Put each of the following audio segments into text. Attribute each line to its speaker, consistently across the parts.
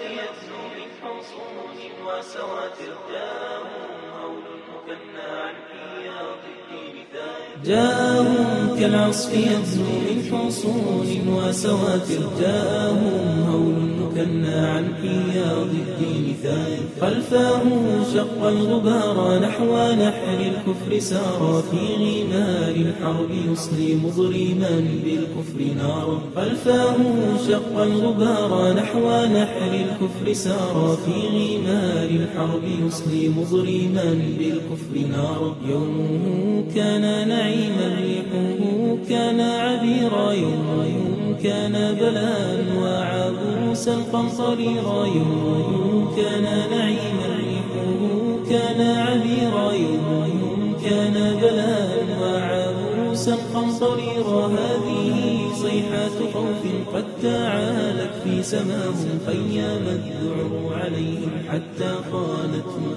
Speaker 1: يزنو من حصون جاءهم هول عن حياض جاءهم كالعصف يزنو من حصون وسواتر جاءهم مكنى عن حياض الدين ثائر خلفه شق الغبار نحو نحر الكفر سار في غمار الحرب يصلي مظلما بالكفر نارا. خلفه شق الغبار نحو نحر الكفر سار في غمار الحرب يصلي مظلما بالكفر نارا. يومه كان نعيما ريحه كان عبيرا. يوم كان بلاء وعبوس القنصريرا يوم كان نعيما ريحه كان عبيرا يوم كان بلاء وعبوسا قنصريرا هذه صيحات خوف قد تعالت في سماهم خيام الذعر عليهم حتى خانتهم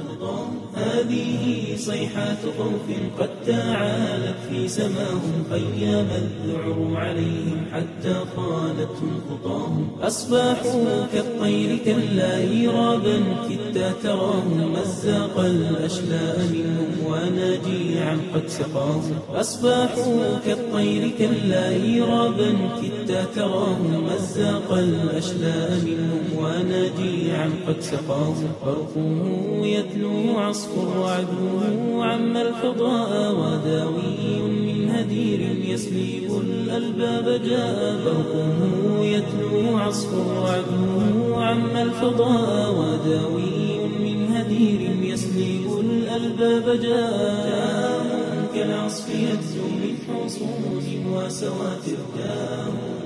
Speaker 1: هذه صيحات خوف قد تعالت في سماهم خيام الذعر عليهم حتى خانتهم خطاهم. أصبحوا كالطير كاللا رابا كدت تراهم مزاق الأشلاء منهم ونجيعا قد سقاهم. أصبحوا كالطير كاللا رابا كدت تراهم مزاق الأشلاء منهم ونجيعا قد سقاهم. برقه يتلو عصف وعدوه عم الفضاء وداوي من هدير يسليب الألباب جاء برقه يتلو عصف وعدوه عم الفضاء وداوي من هدير يسليب الألباب جاء كالعصف يجزو من حصون وسواتر عن